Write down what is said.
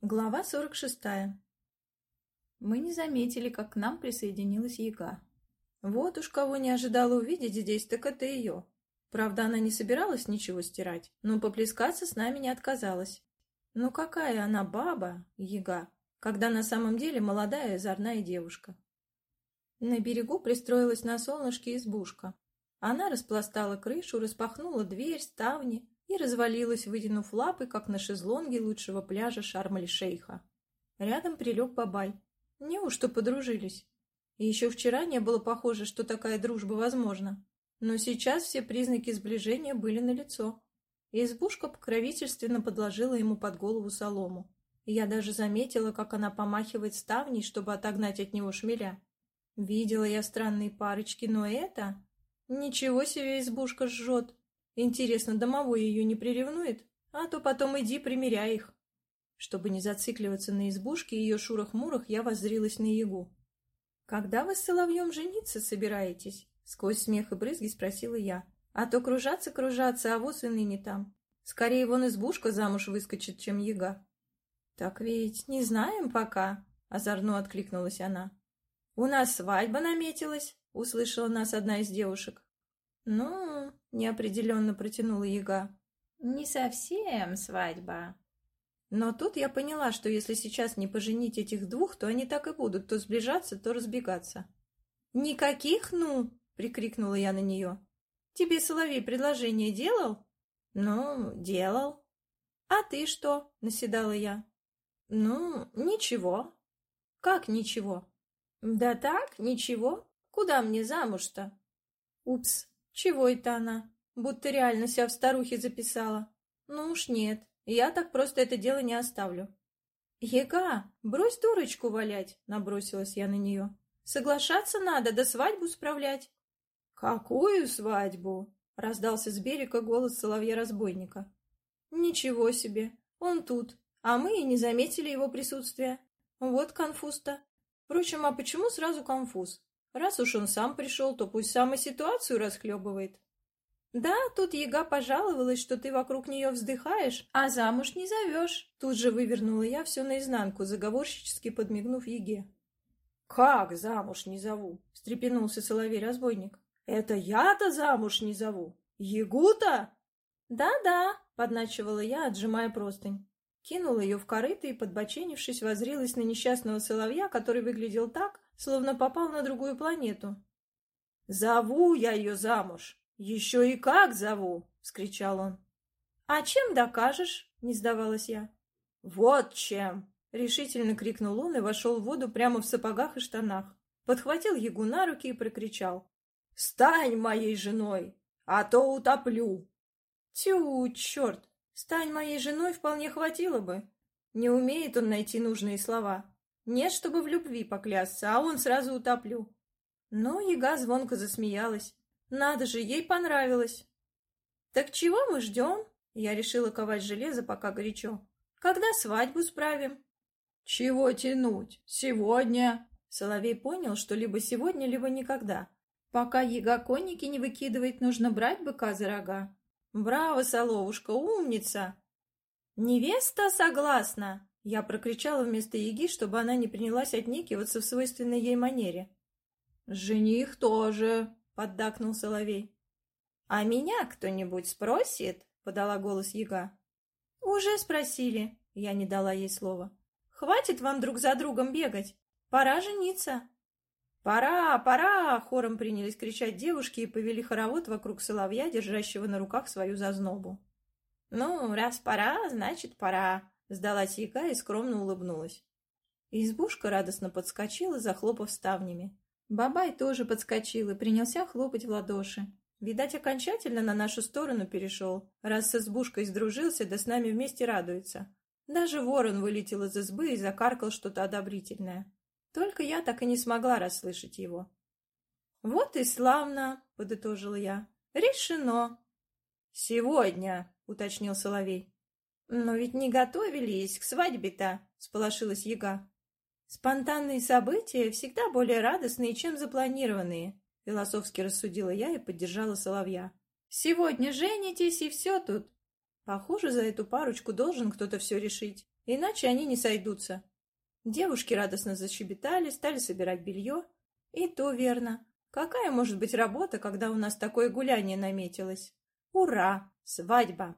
Глава 46. Мы не заметили, как к нам присоединилась яга. Вот уж кого не ожидала увидеть здесь, так это ее. Правда, она не собиралась ничего стирать, но поплескаться с нами не отказалась. Ну какая она баба, яга, когда на самом деле молодая озорная девушка. На берегу пристроилась на солнышке избушка. Она распластала крышу, распахнула дверь, ставни и развалилась, вытянув лапы, как на шезлонге лучшего пляжа Шарм-эль-Шейха. Рядом прилег Бабай. Неужто подружились? И еще вчера не было похоже, что такая дружба возможна. Но сейчас все признаки сближения были налицо. Избушка покровительственно подложила ему под голову солому. Я даже заметила, как она помахивает ставней, чтобы отогнать от него шмеля. Видела я странные парочки, но это... Ничего себе избушка жжет. Интересно, домовой ее не приревнует? А то потом иди примеряй их. Чтобы не зацикливаться на избушке и ее шурах-мурах, я воззрилась на Ягу. «Когда вы с Соловьем жениться собираетесь?» Сквозь смех и брызги спросила я. «А то кружаться-кружаться, а вот и ныне там. Скорее вон избушка замуж выскочит, чем Яга». «Так ведь не знаем пока», — озорно откликнулась она. «У нас свадьба наметилась», — услышала нас одна из девушек. «Ну, — неопределенно протянула яга. «Не совсем свадьба». Но тут я поняла, что если сейчас не поженить этих двух, то они так и будут то сближаться, то разбегаться. «Никаких «ну!» — прикрикнула я на нее. «Тебе Соловей предложение делал?» «Ну, делал». «А ты что?» — наседала я. «Ну, ничего». «Как ничего?» «Да так, ничего. Куда мне замуж-то?» «Упс, чего это она? Будто реально себя в старухе записала. Ну уж нет, я так просто это дело не оставлю. «Ега, брось дурочку валять!» — набросилась я на нее. «Соглашаться надо, да свадьбу справлять». «Какую свадьбу?» — раздался с берега голос соловья-разбойника. «Ничего себе, он тут, а мы и не заметили его присутствия. Вот конфуз-то. Впрочем, а почему сразу конфуз? Раз уж он сам пришел, то пусть сам и ситуацию расхлебывает. Да, тут яга пожаловалась, что ты вокруг нее вздыхаешь, а замуж не зовешь. Тут же вывернула я все наизнанку, заговорщически подмигнув яге. Как замуж не зову? встрепенулся соловей-разбойник. Это я-то замуж не зову. Ягу-то? Да-да, подначивала я, отжимая простынь. Кинула ее в корыто и, подбоченившись, возрилась на несчастного соловья, который выглядел так, словно попал на другую планету. «Зову я ее замуж! Еще и как зову!» — вскричал он. «А чем докажешь?» — не сдавалась я. «Вот чем!» — решительно крикнул он и вошел в воду прямо в сапогах и штанах. Подхватил Ягу на руки и прокричал. «Стань моей женой, а то утоплю!» «Тю, черт! Стань моей женой вполне хватило бы!» Не умеет он найти нужные слова. Нет, чтобы в любви поклясться, а он сразу утоплю. Но яга звонко засмеялась. Надо же, ей понравилось. Так чего мы ждем? Я решила ковать железо, пока горячо. Когда свадьбу справим? Чего тянуть? Сегодня. Соловей понял, что либо сегодня, либо никогда. Пока яга конники не выкидывает, нужно брать быка за рога. Браво, Соловушка, умница! Невеста согласна. Я прокричала вместо Яги, чтобы она не принялась отнекиваться в свойственной ей манере. «Жених тоже», — поддакнул Соловей. «А меня кто-нибудь спросит?» — подала голос Яга. «Уже спросили», — я не дала ей слова. «Хватит вам друг за другом бегать. Пора жениться». «Пора, пора!» — хором принялись кричать девушки и повели хоровод вокруг соловья, держащего на руках свою зазнобу. «Ну, раз пора, значит, пора», Сдалась яка и скромно улыбнулась. Избушка радостно подскочила, захлопав ставнями. Бабай тоже подскочил и принялся хлопать в ладоши. Видать, окончательно на нашу сторону перешел, раз с избушкой сдружился, да с нами вместе радуется. Даже ворон вылетел из избы и закаркал что-то одобрительное. Только я так и не смогла расслышать его. «Вот и славно!» — подытожила я. «Решено!» «Сегодня!» — уточнил Соловей. «Но ведь не готовились к свадьбе-то», — сполошилась яга. «Спонтанные события всегда более радостные, чем запланированные», — философски рассудила я и поддержала соловья. «Сегодня женитесь, и все тут». Похоже, за эту парочку должен кто-то все решить. иначе они не сойдутся. Девушки радостно защебетали, стали собирать белье. И то верно. Какая может быть работа, когда у нас такое гуляние наметилось? Ура! Свадьба!